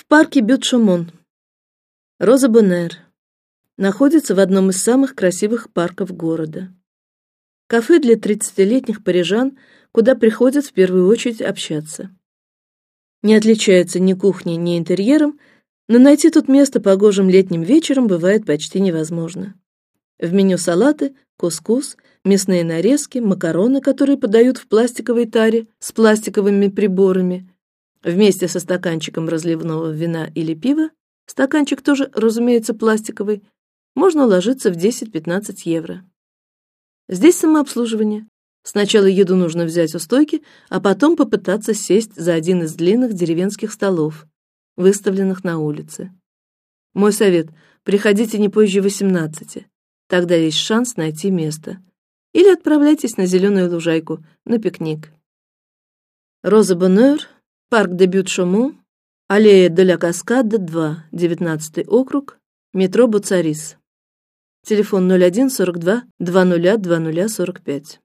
В парке Бют-Шумон. Роза Боннер находится в одном из самых красивых парков города. Кафе для тридцатилетних парижан, куда приходят в первую очередь общаться. Не отличается ни кухней, ни интерьером, но найти тут место погожим летним вечером бывает почти невозможно. В меню салаты, кускус, мясные нарезки, макароны, которые подают в пластиковой таре с пластиковыми приборами, вместе со стаканчиком разливного вина или пива, стаканчик тоже, разумеется, пластиковый, можно уложиться в 10-15 евро. Здесь самообслуживание. Сначала еду нужно взять у стойки, а потом попытаться сесть за один из длинных деревенских столов, выставленных на улице. Мой совет: приходите не позже 18, тогда есть шанс найти место, или отправляйтесь на зеленую лужайку на пикник. Роза Боннер Парк де Бют-Шому, аллея де ла Каскада 2, 19 округ, метро Буцарис. Телефон 01 42 20 20 45.